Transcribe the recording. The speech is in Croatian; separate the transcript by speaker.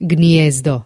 Speaker 1: gnijezdo.